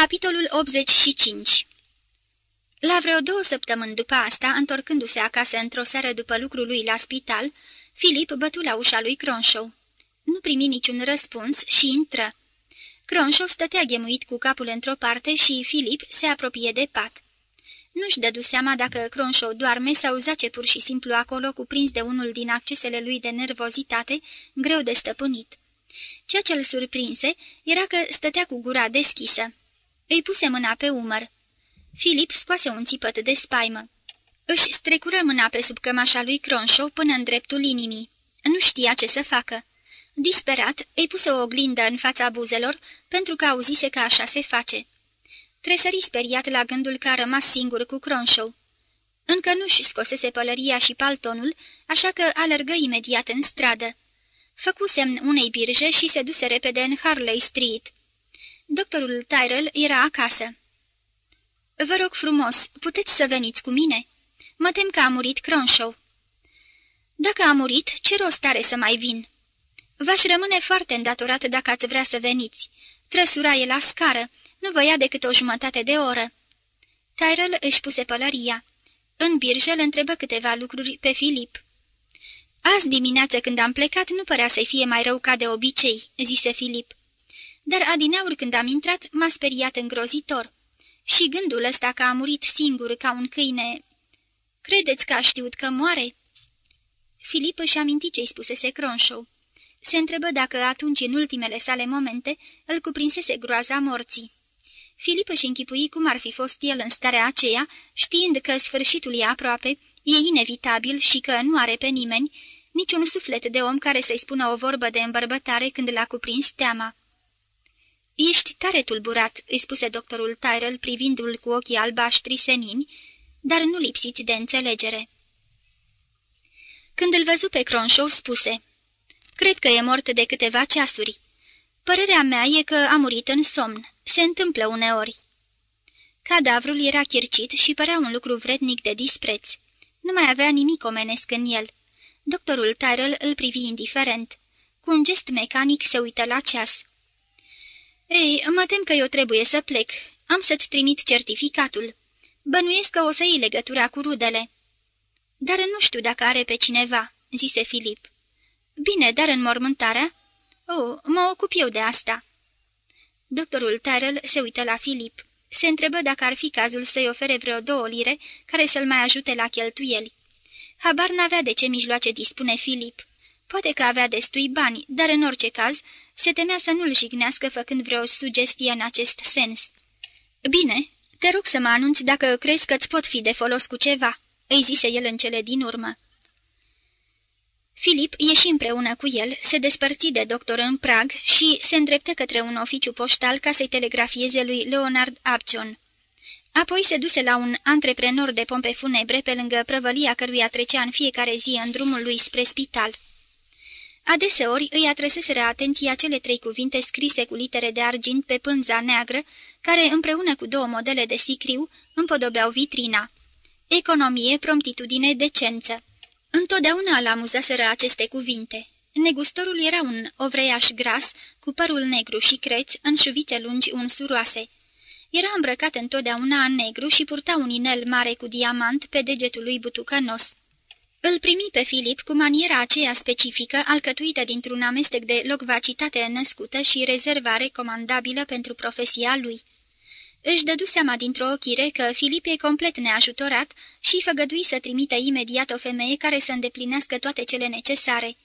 Capitolul 85 La vreo două săptămâni după asta, întorcându-se acasă într-o seară după lucrul lui la spital, Filip bătu la ușa lui Cronshaw. Nu primi niciun răspuns și intră. Cronshaw stătea ghemuit cu capul într-o parte și Filip se apropie de pat. Nu-și dădu seama dacă Cronshaw doarme sau zace pur și simplu acolo, cuprins de unul din accesele lui de nervozitate, greu de stăpânit. Ceea ce îl surprinse era că stătea cu gura deschisă. Îi puse mâna pe umăr. Filip scoase un țipăt de spaimă. Își strecură mâna pe sub cămașa lui Cronshaw până în dreptul inimii. Nu știa ce să facă. Disperat, îi puse o oglindă în fața buzelor, pentru că auzise că așa se face. Tresări speriat la gândul că a rămas singur cu Cronshaw. Încă nu-și scosese pălăria și paltonul, așa că alergă imediat în stradă. Făcu semn unei birje și se duse repede în Harley Street. Doctorul Tyrell era acasă. Vă rog frumos, puteți să veniți cu mine? Mă tem că a murit Cronshaw." Dacă a murit, ce rost are să mai vin?" V-aș rămâne foarte îndatorat dacă ați vrea să veniți. Trăsura e la scară, nu vă ia decât o jumătate de oră." Tyrell își puse pălăria. În birjă îl întrebă câteva lucruri pe Filip. Azi dimineață când am plecat nu părea să-i fie mai rău ca de obicei," zise Filip. Dar adineauri când am intrat m-a speriat îngrozitor. Și gândul ăsta că a murit singur ca un câine... Credeți că a știut că moare?" Filip își aminti ce-i spusese Cronshaw. Se întrebă dacă atunci, în ultimele sale momente, îl cuprinsese groaza morții. Filip își închipui cum ar fi fost el în starea aceea, știind că sfârșitul e aproape, e inevitabil și că nu are pe nimeni, niciun suflet de om care să-i spună o vorbă de îmbărbătare când l-a cuprins teama. Ești tare tulburat," îi spuse doctorul Tyrell privindu-l cu ochii albaștri senini, dar nu lipsiți de înțelegere. Când îl văzu pe Cronshaw, spuse, Cred că e mort de câteva ceasuri. Părerea mea e că a murit în somn. Se întâmplă uneori." Cadavrul era chircit și părea un lucru vrednic de dispreț. Nu mai avea nimic omenesc în el. Doctorul Tyrell îl privi indiferent. Cu un gest mecanic se uită la ceas. Ei, mă tem că eu trebuie să plec. Am să-ți trimit certificatul. Bănuiesc că o să iei legătura cu rudele." Dar nu știu dacă are pe cineva," zise Filip. Bine, dar în mormântarea?" Oh, mă ocup eu de asta." Doctorul Tyrell se uită la Filip. Se întrebă dacă ar fi cazul să-i ofere vreo două lire care să-l mai ajute la cheltuieli. Habar n-avea de ce mijloace dispune Filip. Poate că avea destui bani, dar în orice caz se temea să nu-l jignească făcând vreo sugestie în acest sens. Bine, te rog să mă anunți dacă crezi că-ți pot fi de folos cu ceva," îi zise el în cele din urmă. Filip ieși împreună cu el, se despărți de doctor în prag și se îndreptă către un oficiu poștal ca să-i telegrafieze lui Leonard Abcion. Apoi se duse la un antreprenor de pompe funebre pe lângă prăvălia căruia trecea în fiecare zi în drumul lui spre spital. Adeseori îi atrăseseră atenția cele trei cuvinte scrise cu litere de argint pe pânza neagră, care împreună cu două modele de sicriu împodobeau vitrina. Economie, promptitudine, decență. Întotdeauna îl amuzaseră aceste cuvinte. Negustorul era un ovreiaș gras, cu părul negru și creț, în șuvițe lungi unsuroase. Era îmbrăcat întotdeauna în negru și purta un inel mare cu diamant pe degetul lui butucănos. Îl primi pe Filip cu maniera aceea specifică, alcătuită dintr-un amestec de locvacitate născută și rezervare comandabilă pentru profesia lui. Își dădu seama dintr-o ochire că Filip e complet neajutorat și făgădui să trimită imediat o femeie care să îndeplinească toate cele necesare.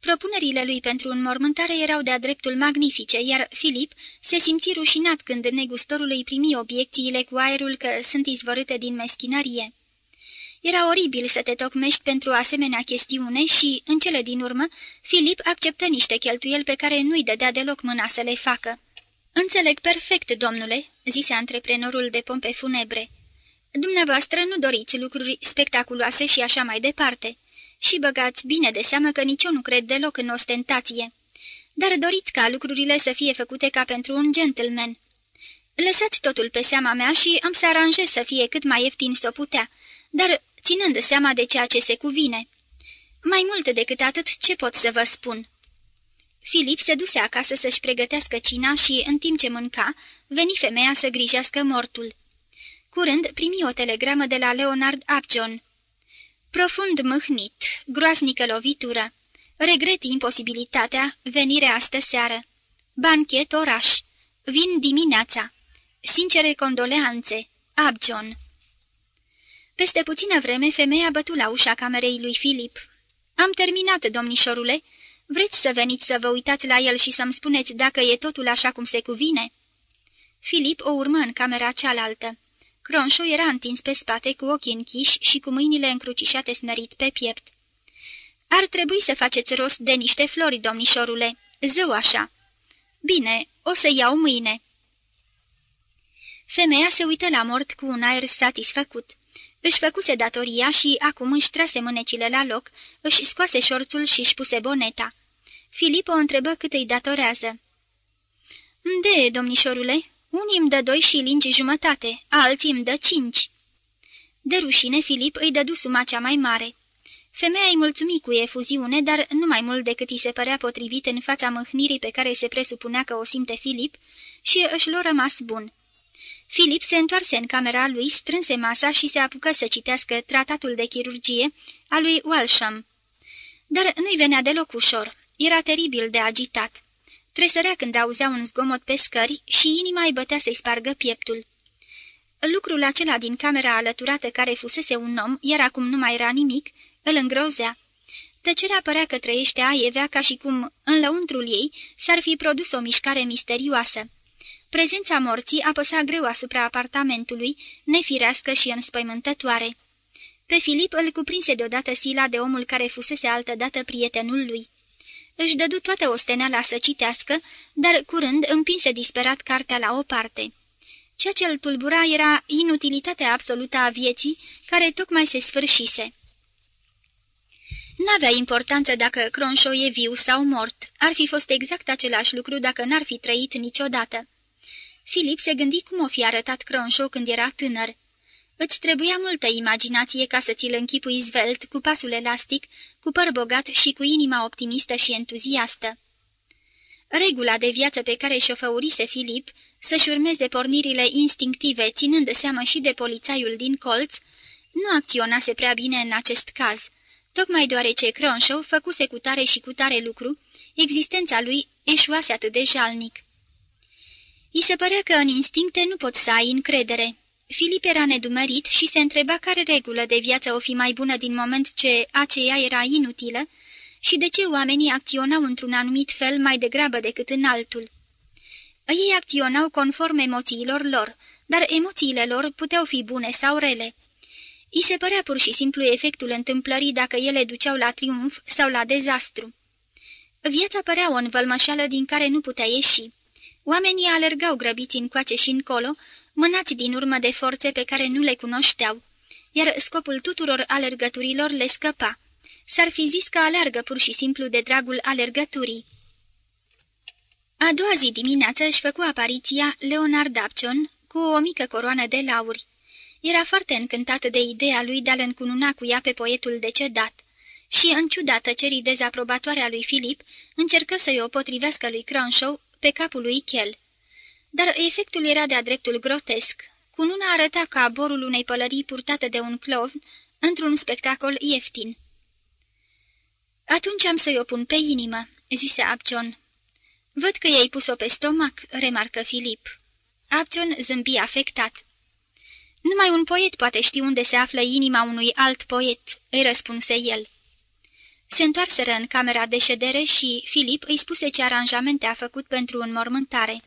Propunerile lui pentru înmormântare erau de-a dreptul magnifice, iar Filip se simți rușinat când negustorul îi primi obiecțiile cu aerul că sunt izvorâte din meschinărie. Era oribil să te tocmești pentru asemenea chestiune și, în cele din urmă, Filip acceptă niște cheltuieli pe care nu-i dădea deloc mâna să le facă. Înțeleg perfect, domnule," zise antreprenorul de pompe funebre. Dumneavoastră nu doriți lucruri spectaculoase și așa mai departe. Și băgați bine de seamă că nici eu nu cred deloc în ostentație. Dar doriți ca lucrurile să fie făcute ca pentru un gentleman. Lăsați totul pe seama mea și am să aranjez să fie cât mai ieftin s-o putea, dar ținând seama de ceea ce se cuvine. Mai mult decât atât, ce pot să vă spun?" Filip se duse acasă să-și pregătească cina și, în timp ce mânca, veni femeia să grijească mortul. Curând primi o telegramă de la Leonard Upjohn. Profund mâhnit, groaznică lovitură. Regret imposibilitatea, venire astă seară. Banchet oraș. Vin dimineața. Sincere condoleanțe. Upjohn. Peste puțină vreme, femeia bătu la ușa camerei lui Filip. Am terminat, domnișorule. Vreți să veniți să vă uitați la el și să-mi spuneți dacă e totul așa cum se cuvine?" Filip o urmă în camera cealaltă. Cronșo era întins pe spate cu ochii închiși și cu mâinile încrucișate smerit pe piept. Ar trebui să faceți rost de niște flori, domnișorule. Zău așa." Bine, o să iau mâine." Femeia se uită la mort cu un aer satisfăcut. Își făcuse datoria și acum își trase mânecile la loc, își scoase șorțul și își puse boneta. Filip o întrebă cât îi datorează. De, domnișorule, unii îmi dă doi și lingi jumătate, alții îmi dă cinci." De rușine, Filip îi dădu suma cea mai mare. Femeia îi mulțumi cu efuziune, dar nu mai mult decât îi se părea potrivit în fața mâhnirii pe care se presupunea că o simte Filip și își l-a rămas bun. Filip se întoarse în camera lui, strânse masa și se apucă să citească tratatul de chirurgie a lui Walsham. Dar nu-i venea deloc ușor, era teribil de agitat. Tresărea când auzea un zgomot pe scări și inima îi bătea să-i spargă pieptul. Lucrul acela din camera alăturată care fusese un om, iar acum nu mai era nimic, îl îngrozea. Tăcerea părea că trăiește aievea ca și cum, în lăuntrul ei, s-ar fi produs o mișcare misterioasă. Prezența morții apăsa greu asupra apartamentului, nefirească și înspăimântătoare. Pe Filip îl cuprinse deodată sila de omul care fusese altădată prietenul lui. Își dădu toată osteneala să citească, dar curând împinse disperat cartea la o parte. Ceea ce îl tulbura era inutilitatea absolută a vieții, care tocmai se sfârșise. N-avea importanță dacă Cronshaw e viu sau mort, ar fi fost exact același lucru dacă n-ar fi trăit niciodată. Filip se gândi cum o fi arătat Cronshaw când era tânăr. Îți trebuia multă imaginație ca să ți-l închipui zvelt, cu pasul elastic, cu păr bogat și cu inima optimistă și entuziastă. Regula de viață pe care și-o făurise Filip, să-și urmeze pornirile instinctive, ținând seama și de polițaiul din colț, nu acționase prea bine în acest caz. Tocmai deoarece Cronshaw făcuse cu tare și cu tare lucru, existența lui eșuase atât de jalnic. I se părea că în instincte nu pot să ai încredere. Filip era nedumerit și se întreba care regulă de viață o fi mai bună din moment ce aceea era inutilă și de ce oamenii acționau într-un anumit fel mai degrabă decât în altul. Ei acționau conform emoțiilor lor, dar emoțiile lor puteau fi bune sau rele. I se părea pur și simplu efectul întâmplării dacă ele duceau la triumf sau la dezastru. Viața părea o învălmășală din care nu putea ieși. Oamenii alergau grăbiți încoace și încolo, mânați din urmă de forțe pe care nu le cunoșteau, iar scopul tuturor alergăturilor le scăpa. S-ar fi zis că alergă pur și simplu de dragul alergăturii. A doua zi dimineață își făcu apariția Leonard Upjohn cu o mică coroană de lauri. Era foarte încântat de ideea lui de a-l încununa cu ea pe poetul decedat și, în ciuda tăcerii dezaprobatoare a lui Filip, încercă să-i o potrivească lui Cronshaw pe capul lui Chel. Dar efectul era de-a dreptul grotesc. Cununa arăta ca aborul unei pălării purtate de un clovn într-un spectacol ieftin. Atunci am să-i o pun pe inimă," zise Abjon. Văd că i-ai pus-o pe stomac," remarcă Filip. Abjon zâmbi afectat. Numai un poet poate ști unde se află inima unui alt poet," îi răspunse el. Se întoarseră în camera de ședere și Filip îi spuse ce aranjamente a făcut pentru înmormântare.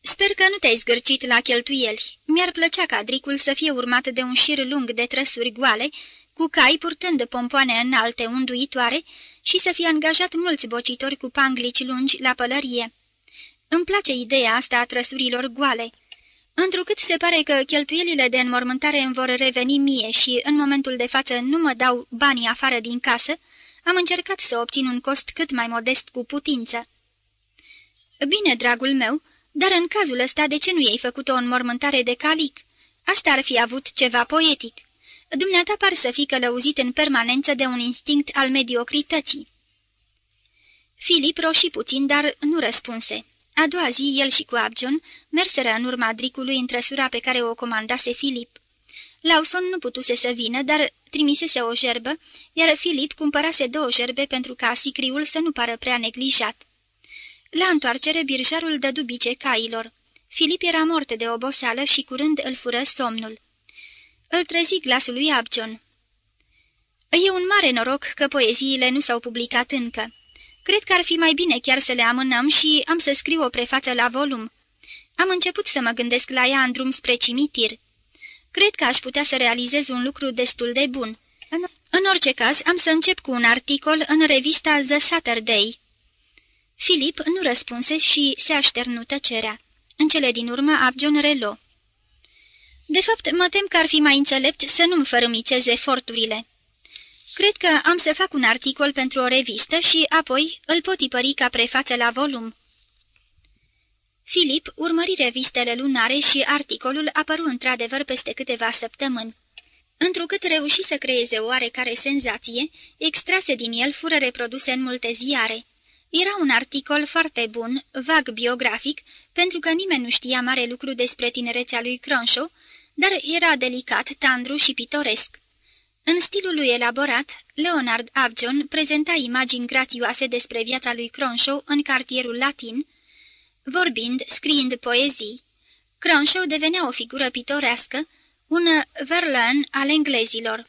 Sper că nu te-ai zgârcit la cheltuieli. Mi-ar plăcea ca dricul să fie urmat de un șir lung de trăsuri goale, cu cai purtând pompoane înalte unduitoare și să fie angajat mulți bocitori cu panglici lungi la pălărie. Îmi place ideea asta a trăsurilor goale. Întrucât se pare că cheltuielile de înmormântare îmi vor reveni mie și în momentul de față nu mă dau banii afară din casă, am încercat să obțin un cost cât mai modest cu putință. Bine, dragul meu, dar în cazul ăsta de ce nu i-ai făcut o înmormântare de calic? Asta ar fi avut ceva poetic. Dumneata par să fii călăuzit în permanență de un instinct al mediocrității. Filip roșii puțin, dar nu răspunse. A doua zi, el și cu Abjon merseră în urma dricului în trăsura pe care o comandase Filip. Lawson nu putuse să vină, dar trimisese o gerbă, iar Filip cumpărase două gerbe pentru ca sicriul să nu pară prea neglijat. La întoarcere, birjarul dă dubice cailor. Filip era mort de oboseală și curând îl fură somnul. Îl trezi glasul lui Abjon. E un mare noroc că poeziile nu s-au publicat încă. Cred că ar fi mai bine chiar să le amânăm și am să scriu o prefață la volum. Am început să mă gândesc la ea în drum spre cimitir. Cred că aș putea să realizez un lucru destul de bun. În orice caz, am să încep cu un articol în revista The Saturday. Filip nu răspunse și se așternu tăcerea. În cele din urmă, Abjon relo. De fapt, mă tem că ar fi mai înțelept să nu-mi fărâmițez eforturile. Cred că am să fac un articol pentru o revistă și apoi îl pot tipări ca prefață la volum. Filip urmări revistele lunare și articolul apăru într-adevăr peste câteva săptămâni. Întrucât reuși să creeze oarecare senzație, extrase din el fură reproduse în multe ziare. Era un articol foarte bun, vag biografic, pentru că nimeni nu știa mare lucru despre tinerețea lui Cronshaw, dar era delicat, tandru și pitoresc. În stilul lui elaborat, Leonard Abjon prezenta imagini grațioase despre viața lui Cronshaw în cartierul latin, vorbind, scriind poezii. Cronshaw devenea o figură pitorească, un Verlaine al englezilor,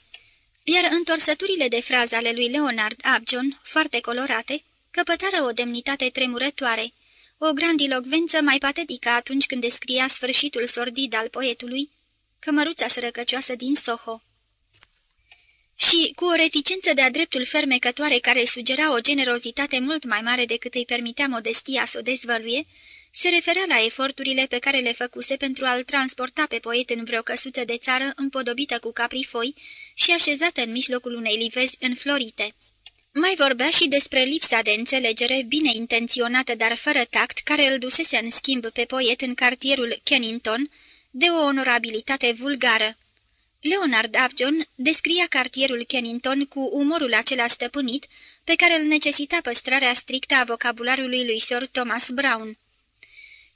iar întorsăturile de frază ale lui Leonard Abjon, foarte colorate, căpătară o demnitate tremurătoare, o grandilocvență mai patetică atunci când descria sfârșitul sordid al poetului, cămăruța sărăcăcioasă din Soho și cu o reticență de-a dreptul fermecătoare care sugera o generozitate mult mai mare decât îi permitea modestia să o dezvăluie, se referea la eforturile pe care le făcuse pentru a-l transporta pe poet în vreo căsuță de țară împodobită cu caprifoi și așezată în mijlocul unei livezi înflorite. Mai vorbea și despre lipsa de înțelegere bine intenționată, dar fără tact, care îl dusese în schimb pe poet în cartierul Kennington, de o onorabilitate vulgară. Leonard Abjon descria cartierul Kennington cu umorul acela stăpânit pe care îl necesita păstrarea strictă a vocabularului lui Sir Thomas Brown.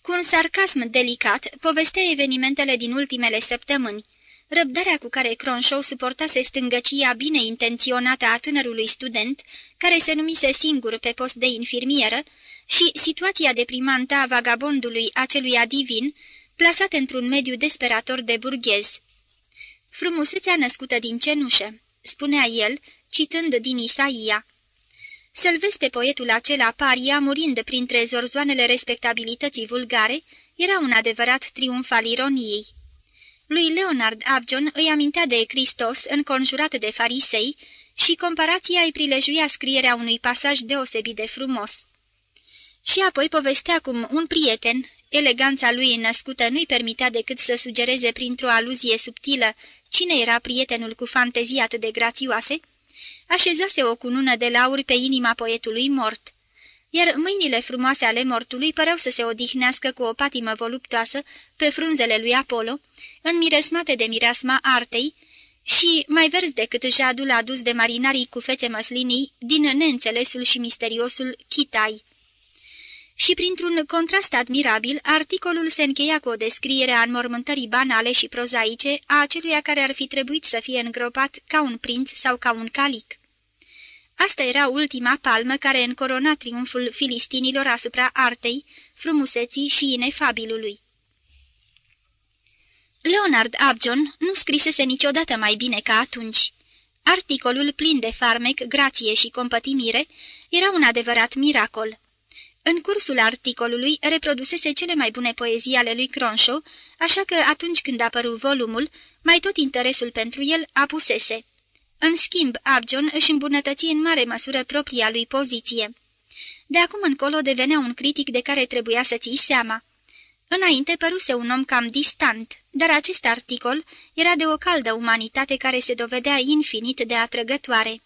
Cu un sarcasm delicat, povestea evenimentele din ultimele săptămâni, răbdarea cu care Cronshaw suportase stângăcia bine intenționată a tânărului student, care se numise singur pe post de infirmieră, și situația deprimantă a vagabondului acelui adivin, plasat într-un mediu desperator de burghez. Frumusețea născută din cenușă, spunea el, citând din Isaia. Să-l vezi pe poetul acela paria murind printre zorzoanele respectabilității vulgare, era un adevărat triumf al ironiei. Lui Leonard Abjon îi amintea de Hristos înconjurat de farisei și comparația îi prilejuia scrierea unui pasaj deosebit de frumos. Și apoi povestea cum un prieten, eleganța lui născută nu-i permitea decât să sugereze printr-o aluzie subtilă cine era prietenul cu fantezii atât de grațioase, așezase o cunună de lauri pe inima poetului mort, iar mâinile frumoase ale mortului păreau să se odihnească cu o patimă voluptoasă pe frunzele lui Apollo, înmiresmate de mireasma artei, și mai verzi decât jadul adus de marinarii cu fețe măslinii din neînțelesul și misteriosul Chitai și printr-un contrast admirabil, articolul se încheia cu o descriere a înmormântării banale și prozaice a aceluia care ar fi trebuit să fie îngropat ca un prinț sau ca un calic. Asta era ultima palmă care încorona triumful filistinilor asupra artei, frumuseții și inefabilului. Leonard Abjon nu scrisese niciodată mai bine ca atunci. Articolul plin de farmec, grație și compătimire era un adevărat miracol. În cursul articolului reprodusese cele mai bune poezii ale lui Cronshaw, așa că atunci când apăru volumul, mai tot interesul pentru el apusese. În schimb, Abjon își îmbunătăți în mare măsură propria lui poziție. De acum încolo devenea un critic de care trebuia să ții seama. Înainte păruse un om cam distant, dar acest articol era de o caldă umanitate care se dovedea infinit de atrăgătoare.